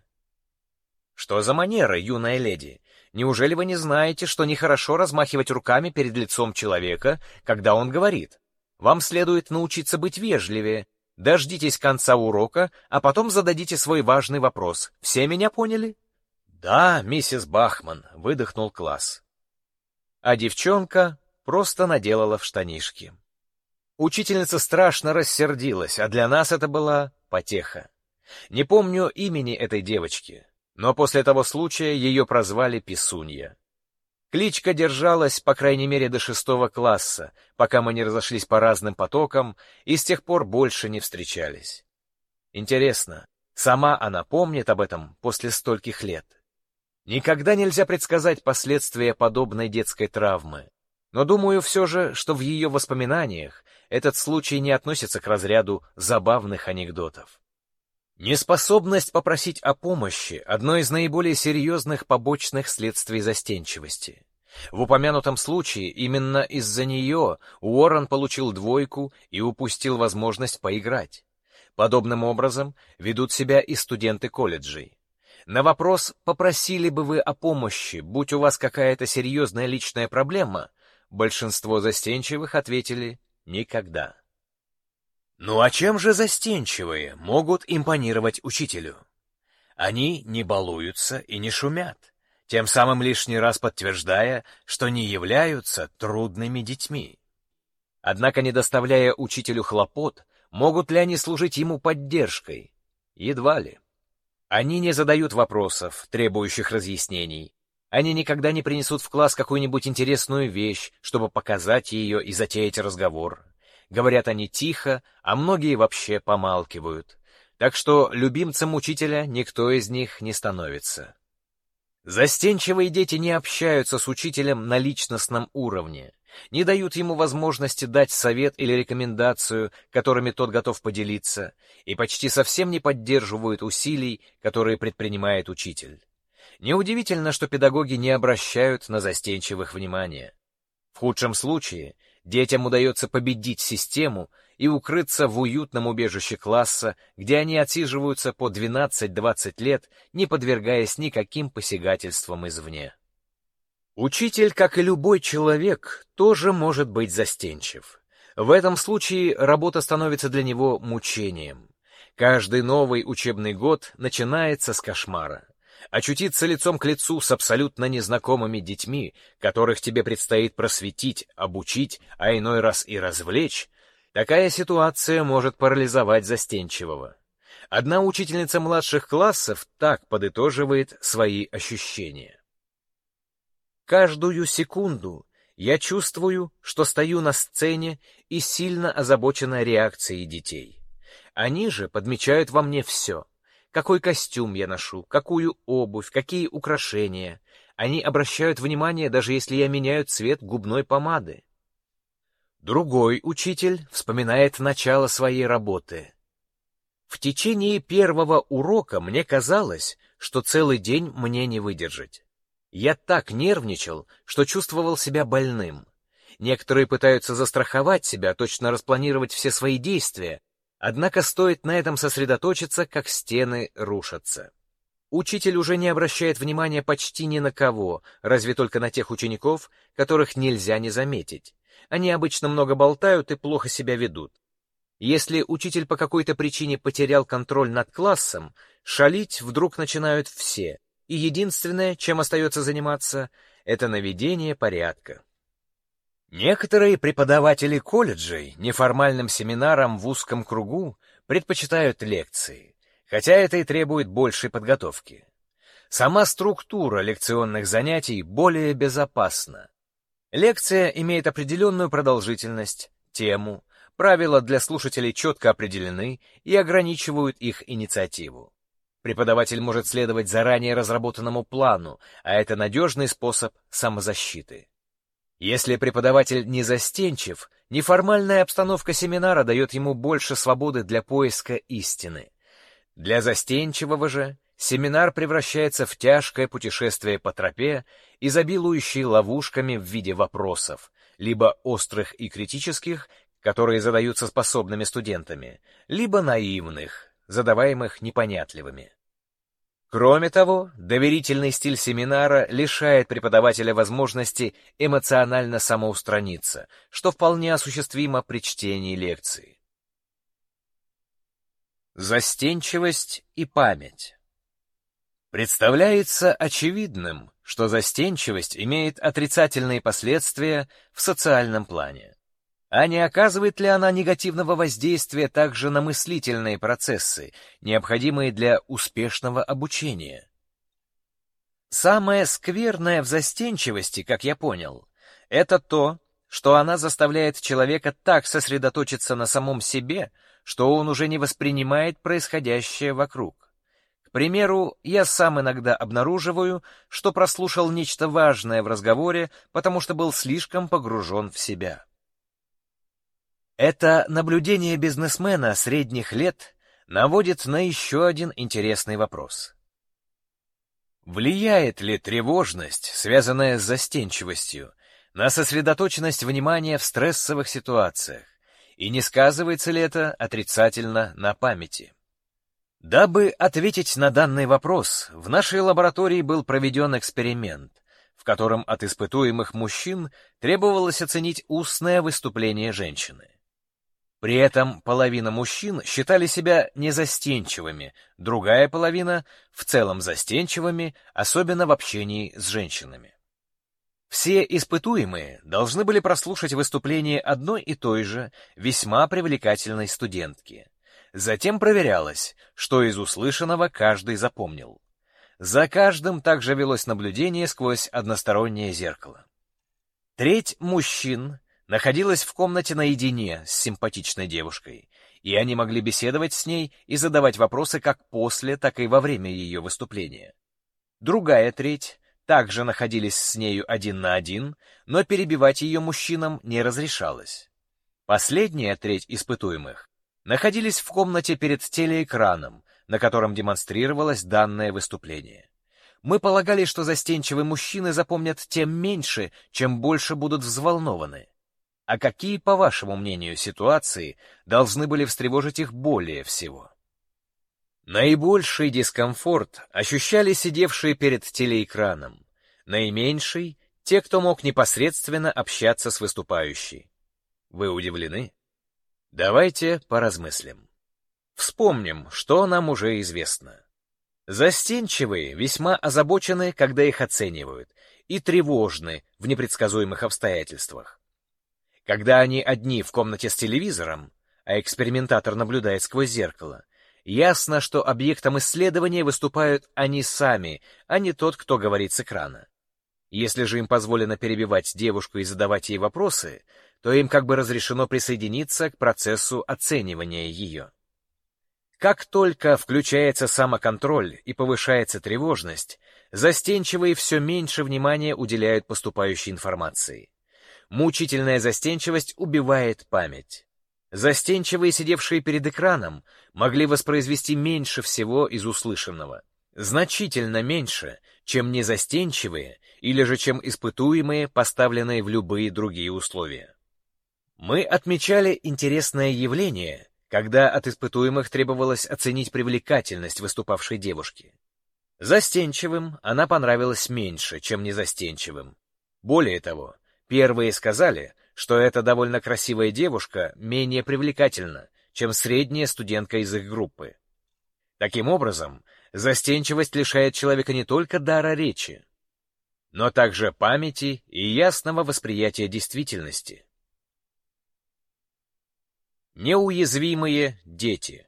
«Что за манера, юная леди? Неужели вы не знаете, что нехорошо размахивать руками перед лицом человека, когда он говорит? Вам следует научиться быть вежливее. Дождитесь конца урока, а потом зададите свой важный вопрос. Все меня поняли?» «Да, миссис Бахман», — выдохнул класс. А девчонка просто наделала в штанишки. Учительница страшно рассердилась, а для нас это была потеха. Не помню имени этой девочки, но после того случая ее прозвали Писунья. Кличка держалась, по крайней мере, до шестого класса, пока мы не разошлись по разным потокам и с тех пор больше не встречались. Интересно, сама она помнит об этом после стольких лет? Никогда нельзя предсказать последствия подобной детской травмы. Но думаю все же, что в ее воспоминаниях этот случай не относится к разряду забавных анекдотов. Неспособность попросить о помощи – одно из наиболее серьезных побочных следствий застенчивости. В упомянутом случае именно из-за нее Уоррен получил двойку и упустил возможность поиграть. Подобным образом ведут себя и студенты колледжей. На вопрос, попросили бы вы о помощи, будь у вас какая-то серьезная личная проблема, большинство застенчивых ответили «никогда». Ну а чем же застенчивые могут импонировать учителю? Они не балуются и не шумят, тем самым лишний раз подтверждая, что не являются трудными детьми. Однако, не доставляя учителю хлопот, могут ли они служить ему поддержкой? Едва ли. Они не задают вопросов, требующих разъяснений. Они никогда не принесут в класс какую-нибудь интересную вещь, чтобы показать ее и затеять разговор. Говорят они тихо, а многие вообще помалкивают. Так что любимцем учителя никто из них не становится. Застенчивые дети не общаются с учителем на личностном уровне, не дают ему возможности дать совет или рекомендацию, которыми тот готов поделиться, и почти совсем не поддерживают усилий, которые предпринимает учитель. Неудивительно, что педагоги не обращают на застенчивых внимания. В худшем случае детям удается победить систему и укрыться в уютном убежище класса, где они отсиживаются по 12-20 лет, не подвергаясь никаким посягательствам извне. Учитель, как и любой человек, тоже может быть застенчив. В этом случае работа становится для него мучением. Каждый новый учебный год начинается с кошмара. Очутиться лицом к лицу с абсолютно незнакомыми детьми, которых тебе предстоит просветить, обучить, а иной раз и развлечь, такая ситуация может парализовать застенчивого. Одна учительница младших классов так подытоживает свои ощущения. Каждую секунду я чувствую, что стою на сцене и сильно озабочена реакцией детей. Они же подмечают во мне все. Какой костюм я ношу, какую обувь, какие украшения. Они обращают внимание, даже если я меняю цвет губной помады. Другой учитель вспоминает начало своей работы. В течение первого урока мне казалось, что целый день мне не выдержать. Я так нервничал, что чувствовал себя больным. Некоторые пытаются застраховать себя, точно распланировать все свои действия, однако стоит на этом сосредоточиться, как стены рушатся. Учитель уже не обращает внимания почти ни на кого, разве только на тех учеников, которых нельзя не заметить. Они обычно много болтают и плохо себя ведут. Если учитель по какой-то причине потерял контроль над классом, шалить вдруг начинают все, и единственное, чем остается заниматься, это наведение порядка. Некоторые преподаватели колледжей неформальным семинарам в узком кругу предпочитают лекции, хотя это и требует большей подготовки. Сама структура лекционных занятий более безопасна. Лекция имеет определенную продолжительность, тему, правила для слушателей четко определены и ограничивают их инициативу. Преподаватель может следовать заранее разработанному плану, а это надежный способ самозащиты. Если преподаватель не застенчив, неформальная обстановка семинара дает ему больше свободы для поиска истины. Для застенчивого же семинар превращается в тяжкое путешествие по тропе, изобилующей ловушками в виде вопросов, либо острых и критических, которые задаются способными студентами, либо наивных, задаваемых непонятливыми. Кроме того, доверительный стиль семинара лишает преподавателя возможности эмоционально самоустраниться, что вполне осуществимо при чтении лекции. Застенчивость и память Представляется очевидным, что застенчивость имеет отрицательные последствия в социальном плане. А не оказывает ли она негативного воздействия также на мыслительные процессы, необходимые для успешного обучения? Самое скверное в застенчивости, как я понял, это то, что она заставляет человека так сосредоточиться на самом себе, что он уже не воспринимает происходящее вокруг. К примеру, я сам иногда обнаруживаю, что прослушал нечто важное в разговоре, потому что был слишком погружен в себя. Это наблюдение бизнесмена средних лет наводит на еще один интересный вопрос. Влияет ли тревожность, связанная с застенчивостью, на сосредоточенность внимания в стрессовых ситуациях, и не сказывается ли это отрицательно на памяти? Дабы ответить на данный вопрос, в нашей лаборатории был проведен эксперимент, в котором от испытуемых мужчин требовалось оценить устное выступление женщины. При этом половина мужчин считали себя незастенчивыми, другая половина — в целом застенчивыми, особенно в общении с женщинами. Все испытуемые должны были прослушать выступление одной и той же, весьма привлекательной студентки. Затем проверялось, что из услышанного каждый запомнил. За каждым также велось наблюдение сквозь одностороннее зеркало. Треть мужчин находилась в комнате наедине с симпатичной девушкой, и они могли беседовать с ней и задавать вопросы как после, так и во время ее выступления. Другая треть также находились с нею один на один, но перебивать ее мужчинам не разрешалось. Последняя треть испытуемых находились в комнате перед телеэкраном, на котором демонстрировалось данное выступление. Мы полагали, что застенчивые мужчины запомнят тем меньше, чем больше будут взволнованы. А какие, по вашему мнению, ситуации должны были встревожить их более всего? Наибольший дискомфорт ощущали сидевшие перед телеэкраном. Наименьший — те, кто мог непосредственно общаться с выступающей. Вы удивлены? Давайте поразмыслим. Вспомним, что нам уже известно. Застенчивые весьма озабочены, когда их оценивают, и тревожны в непредсказуемых обстоятельствах. Когда они одни в комнате с телевизором, а экспериментатор наблюдает сквозь зеркало, ясно, что объектом исследования выступают они сами, а не тот, кто говорит с экрана. Если же им позволено перебивать девушку и задавать ей вопросы, то им как бы разрешено присоединиться к процессу оценивания ее. Как только включается самоконтроль и повышается тревожность, застенчивые все меньше внимания уделяют поступающей информации. Мучительная застенчивость убивает память. Застенчивые, сидевшие перед экраном, могли воспроизвести меньше всего из услышанного. Значительно меньше, чем незастенчивые или же чем испытуемые, поставленные в любые другие условия. Мы отмечали интересное явление, когда от испытуемых требовалось оценить привлекательность выступавшей девушки. Застенчивым она понравилась меньше, чем незастенчивым. Более того, Первые сказали, что эта довольно красивая девушка менее привлекательна, чем средняя студентка из их группы. Таким образом, застенчивость лишает человека не только дара речи, но также памяти и ясного восприятия действительности. Неуязвимые дети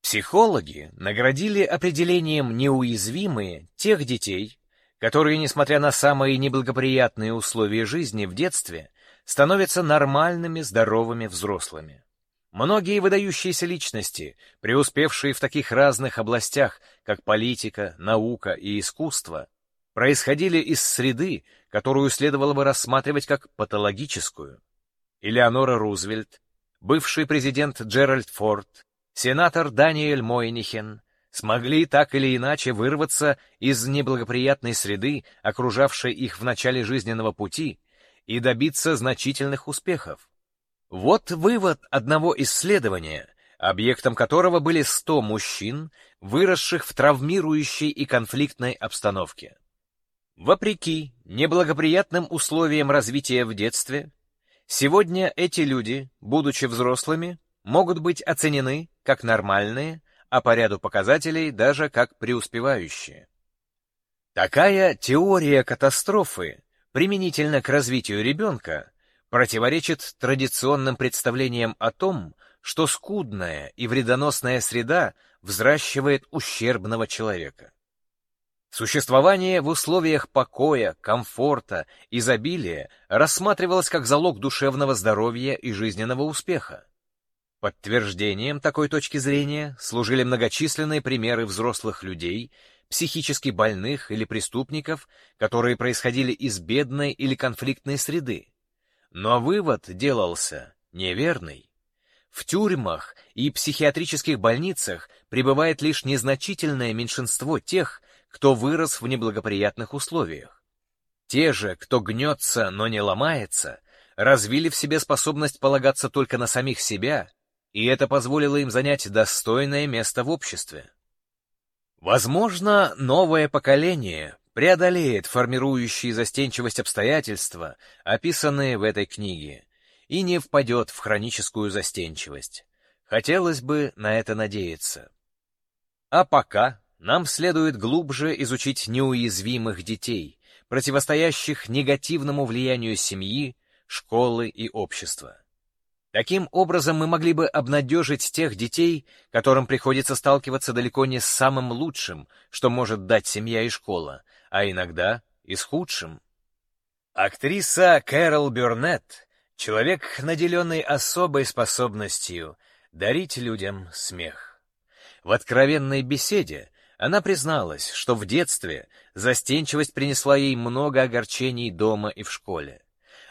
Психологи наградили определением «неуязвимые» тех детей, которые, несмотря на самые неблагоприятные условия жизни в детстве, становятся нормальными, здоровыми взрослыми. Многие выдающиеся личности, преуспевшие в таких разных областях, как политика, наука и искусство, происходили из среды, которую следовало бы рассматривать как патологическую. Элеонора Рузвельт, бывший президент Джеральд Форд, сенатор Даниэль Мойнихен, смогли так или иначе вырваться из неблагоприятной среды, окружавшей их в начале жизненного пути, и добиться значительных успехов. Вот вывод одного исследования, объектом которого были 100 мужчин, выросших в травмирующей и конфликтной обстановке. Вопреки неблагоприятным условиям развития в детстве, сегодня эти люди, будучи взрослыми, могут быть оценены как нормальные, а по ряду показателей даже как преуспевающие. Такая теория катастрофы, применительно к развитию ребенка, противоречит традиционным представлениям о том, что скудная и вредоносная среда взращивает ущербного человека. Существование в условиях покоя, комфорта, изобилия рассматривалось как залог душевного здоровья и жизненного успеха. Подтверждением такой точки зрения служили многочисленные примеры взрослых людей, психически больных или преступников, которые происходили из бедной или конфликтной среды. Но вывод делался неверный. В тюрьмах и психиатрических больницах пребывает лишь незначительное меньшинство тех, кто вырос в неблагоприятных условиях. Те же, кто гнется, но не ломается, развили в себе способность полагаться только на самих себя и это позволило им занять достойное место в обществе. Возможно, новое поколение преодолеет формирующие застенчивость обстоятельства, описанные в этой книге, и не впадет в хроническую застенчивость. Хотелось бы на это надеяться. А пока нам следует глубже изучить неуязвимых детей, противостоящих негативному влиянию семьи, школы и общества. Таким образом, мы могли бы обнадежить тех детей, которым приходится сталкиваться далеко не с самым лучшим, что может дать семья и школа, а иногда и с худшим. Актриса Кэрол Бюрнетт — человек, наделенный особой способностью дарить людям смех. В откровенной беседе она призналась, что в детстве застенчивость принесла ей много огорчений дома и в школе.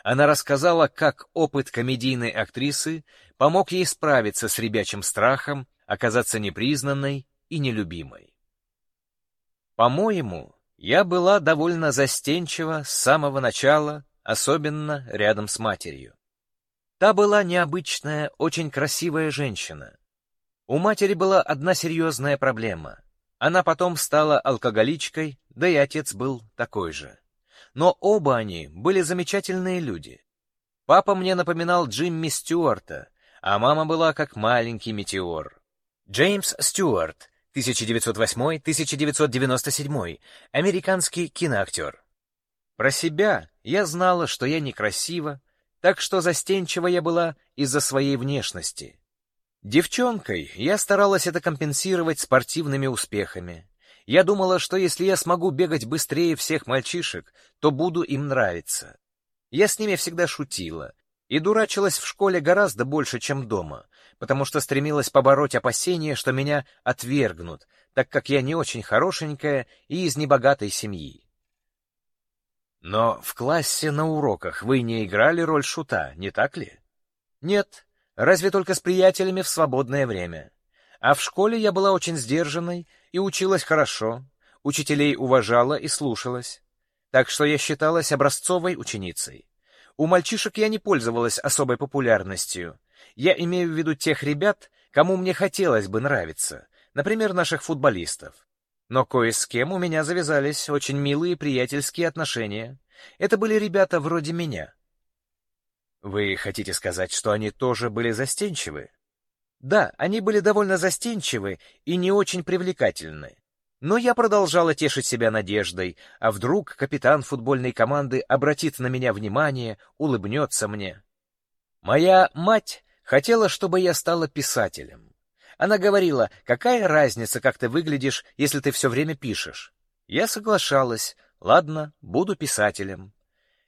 Она рассказала, как опыт комедийной актрисы помог ей справиться с ребячим страхом, оказаться непризнанной и нелюбимой. По-моему, я была довольно застенчива с самого начала, особенно рядом с матерью. Та была необычная, очень красивая женщина. У матери была одна серьезная проблема. Она потом стала алкоголичкой, да и отец был такой же но оба они были замечательные люди. Папа мне напоминал Джимми Стюарта, а мама была как маленький метеор. Джеймс Стюарт, 1908-1997, американский киноактер. Про себя я знала, что я некрасива, так что застенчива я была из-за своей внешности. Девчонкой я старалась это компенсировать спортивными успехами. Я думала, что если я смогу бегать быстрее всех мальчишек, то буду им нравиться. Я с ними всегда шутила и дурачилась в школе гораздо больше, чем дома, потому что стремилась побороть опасения, что меня отвергнут, так как я не очень хорошенькая и из небогатой семьи. Но в классе на уроках вы не играли роль шута, не так ли? Нет, разве только с приятелями в свободное время. А в школе я была очень сдержанной и училась хорошо, учителей уважала и слушалась. Так что я считалась образцовой ученицей. У мальчишек я не пользовалась особой популярностью. Я имею в виду тех ребят, кому мне хотелось бы нравиться, например, наших футболистов. Но кое с кем у меня завязались очень милые приятельские отношения. Это были ребята вроде меня. Вы хотите сказать, что они тоже были застенчивы? Да, они были довольно застенчивы и не очень привлекательны. Но я продолжала тешить себя надеждой, а вдруг капитан футбольной команды обратит на меня внимание, улыбнется мне. Моя мать хотела, чтобы я стала писателем. Она говорила, какая разница, как ты выглядишь, если ты все время пишешь. Я соглашалась, ладно, буду писателем.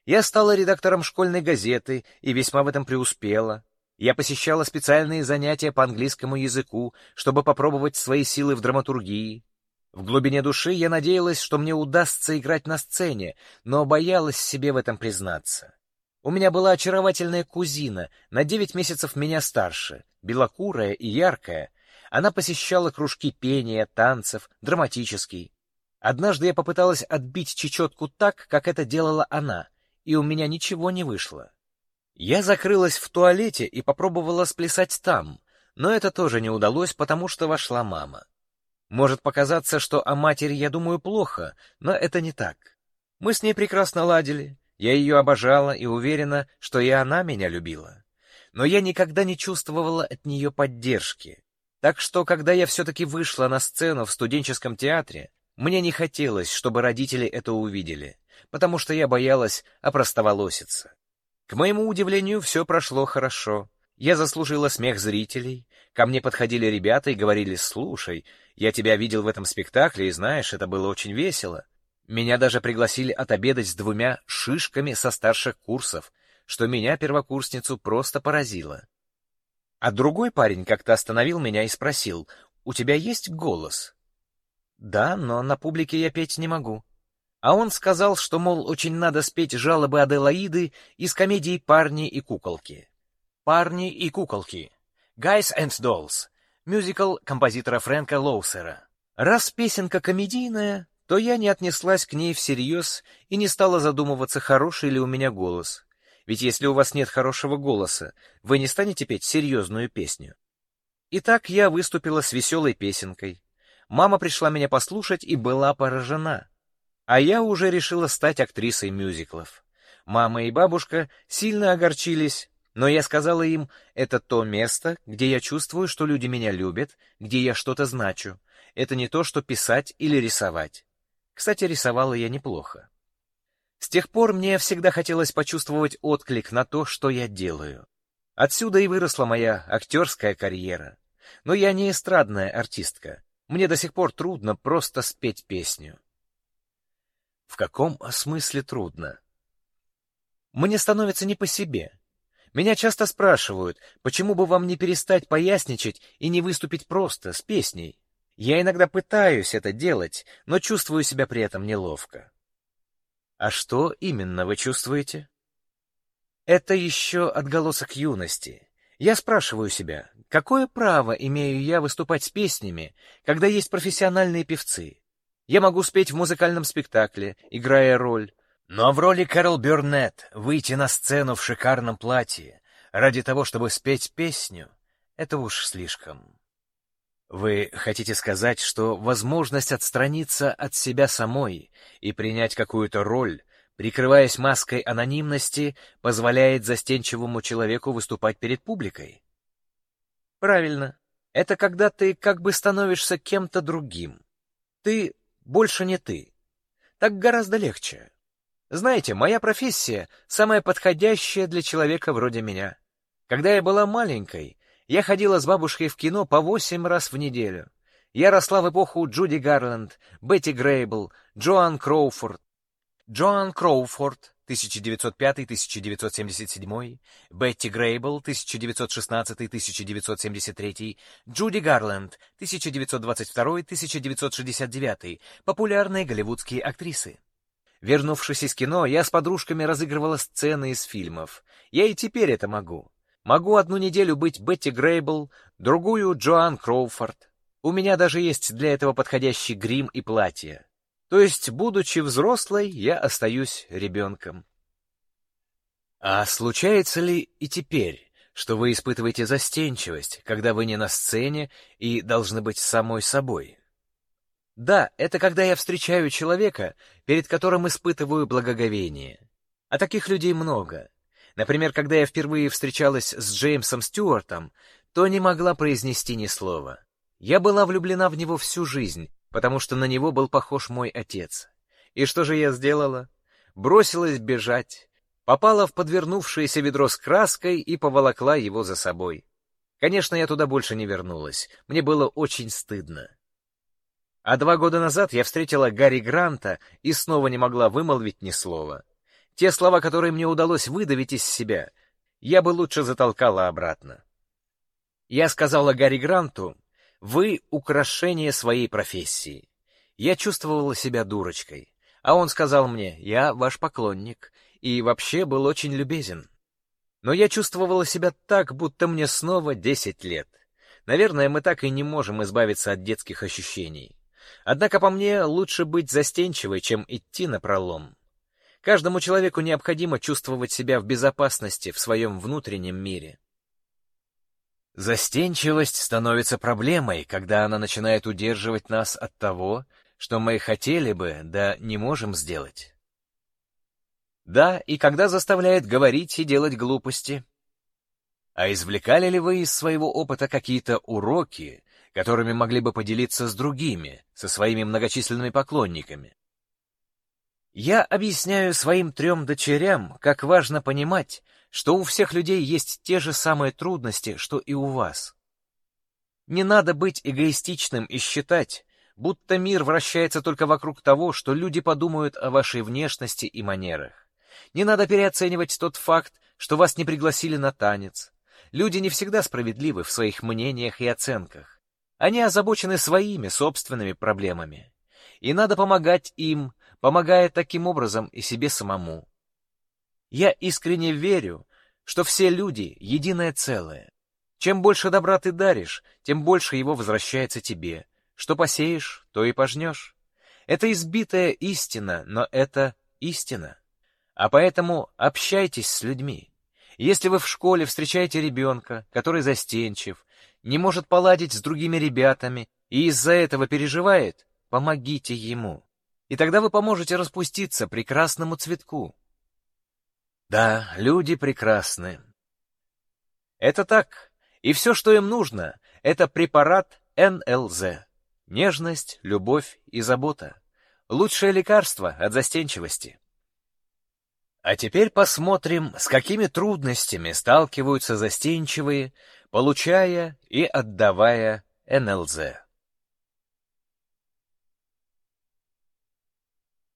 Я стала редактором школьной газеты и весьма в этом преуспела. Я посещала специальные занятия по английскому языку, чтобы попробовать свои силы в драматургии. В глубине души я надеялась, что мне удастся играть на сцене, но боялась себе в этом признаться. У меня была очаровательная кузина, на девять месяцев меня старше, белокурая и яркая. Она посещала кружки пения, танцев, драматический. Однажды я попыталась отбить чечетку так, как это делала она, и у меня ничего не вышло. Я закрылась в туалете и попробовала сплясать там, но это тоже не удалось, потому что вошла мама. Может показаться, что о матери я думаю плохо, но это не так. Мы с ней прекрасно ладили, я ее обожала и уверена, что и она меня любила. Но я никогда не чувствовала от нее поддержки. Так что, когда я все-таки вышла на сцену в студенческом театре, мне не хотелось, чтобы родители это увидели, потому что я боялась опростоволоситься. К моему удивлению, все прошло хорошо. Я заслужила смех зрителей. Ко мне подходили ребята и говорили, «Слушай, я тебя видел в этом спектакле, и знаешь, это было очень весело». Меня даже пригласили отобедать с двумя шишками со старших курсов, что меня, первокурсницу, просто поразило. А другой парень как-то остановил меня и спросил, «У тебя есть голос?» «Да, но на публике я петь не могу». А он сказал, что, мол, очень надо спеть жалобы Аделаиды из комедии «Парни и куколки». «Парни и куколки» «Guys and Dolls» мюзикл композитора Фрэнка Лоусера. Раз песенка комедийная, то я не отнеслась к ней всерьез и не стала задумываться, хороший ли у меня голос. Ведь если у вас нет хорошего голоса, вы не станете петь серьезную песню. Итак, я выступила с веселой песенкой. Мама пришла меня послушать и была поражена. А я уже решила стать актрисой мюзиклов. Мама и бабушка сильно огорчились, но я сказала им, это то место, где я чувствую, что люди меня любят, где я что-то значу. Это не то, что писать или рисовать. Кстати, рисовала я неплохо. С тех пор мне всегда хотелось почувствовать отклик на то, что я делаю. Отсюда и выросла моя актерская карьера. Но я не эстрадная артистка. Мне до сих пор трудно просто спеть песню. В каком смысле трудно? Мне становится не по себе. Меня часто спрашивают, почему бы вам не перестать поясничать и не выступить просто, с песней. Я иногда пытаюсь это делать, но чувствую себя при этом неловко. А что именно вы чувствуете? Это еще отголосок юности. Я спрашиваю себя, какое право имею я выступать с песнями, когда есть профессиональные певцы? Я могу спеть в музыкальном спектакле, играя роль, но в роли Кэрол Бюрнет выйти на сцену в шикарном платье ради того, чтобы спеть песню, это уж слишком. Вы хотите сказать, что возможность отстраниться от себя самой и принять какую-то роль, прикрываясь маской анонимности, позволяет застенчивому человеку выступать перед публикой? Правильно. Это когда ты как бы становишься кем-то другим. Ты больше не ты. Так гораздо легче. Знаете, моя профессия самая подходящая для человека вроде меня. Когда я была маленькой, я ходила с бабушкой в кино по восемь раз в неделю. Я росла в эпоху Джуди Гарленд, Бетти Грейбл, Джоан Кроуфорд. Джоан Кроуфорд 1905-1977, Бетти Грейбл 1916-1973, Джуди Гарленд 1922-1969, популярные голливудские актрисы. Вернувшись из кино, я с подружками разыгрывала сцены из фильмов. Я и теперь это могу. Могу одну неделю быть Бетти Грейбл, другую — Джоан Кроуфорд. У меня даже есть для этого подходящий грим и платье. То есть, будучи взрослой, я остаюсь ребенком. А случается ли и теперь, что вы испытываете застенчивость, когда вы не на сцене и должны быть самой собой? Да, это когда я встречаю человека, перед которым испытываю благоговение. А таких людей много. Например, когда я впервые встречалась с Джеймсом Стюартом, то не могла произнести ни слова. Я была влюблена в него всю жизнь, потому что на него был похож мой отец. И что же я сделала? Бросилась бежать, попала в подвернувшееся ведро с краской и поволокла его за собой. Конечно, я туда больше не вернулась. Мне было очень стыдно. А два года назад я встретила Гарри Гранта и снова не могла вымолвить ни слова. Те слова, которые мне удалось выдавить из себя, я бы лучше затолкала обратно. Я сказала Гарри Гранту, «Вы — украшение своей профессии». Я чувствовала себя дурочкой, а он сказал мне, «Я ваш поклонник», и вообще был очень любезен. Но я чувствовала себя так, будто мне снова десять лет. Наверное, мы так и не можем избавиться от детских ощущений. Однако по мне лучше быть застенчивой, чем идти на пролом. Каждому человеку необходимо чувствовать себя в безопасности в своем внутреннем мире. Застенчивость становится проблемой, когда она начинает удерживать нас от того, что мы хотели бы, да не можем сделать. Да, и когда заставляет говорить и делать глупости. А извлекали ли вы из своего опыта какие-то уроки, которыми могли бы поделиться с другими, со своими многочисленными поклонниками. Я объясняю своим трем дочерям, как важно понимать, что у всех людей есть те же самые трудности, что и у вас. Не надо быть эгоистичным и считать, будто мир вращается только вокруг того, что люди подумают о вашей внешности и манерах. Не надо переоценивать тот факт, что вас не пригласили на танец. Люди не всегда справедливы в своих мнениях и оценках. Они озабочены своими собственными проблемами. И надо помогать им, помогая таким образом и себе самому. Я искренне верю, что все люди — единое целое. Чем больше добра ты даришь, тем больше его возвращается тебе. Что посеешь, то и пожнешь. Это избитая истина, но это истина. А поэтому общайтесь с людьми. Если вы в школе встречаете ребенка, который застенчив, не может поладить с другими ребятами и из-за этого переживает, помогите ему. И тогда вы поможете распуститься прекрасному цветку. Да, люди прекрасны. Это так. И все, что им нужно, это препарат НЛЗ. Нежность, любовь и забота. Лучшее лекарство от застенчивости. А теперь посмотрим, с какими трудностями сталкиваются застенчивые, получая и отдавая НЛЗ.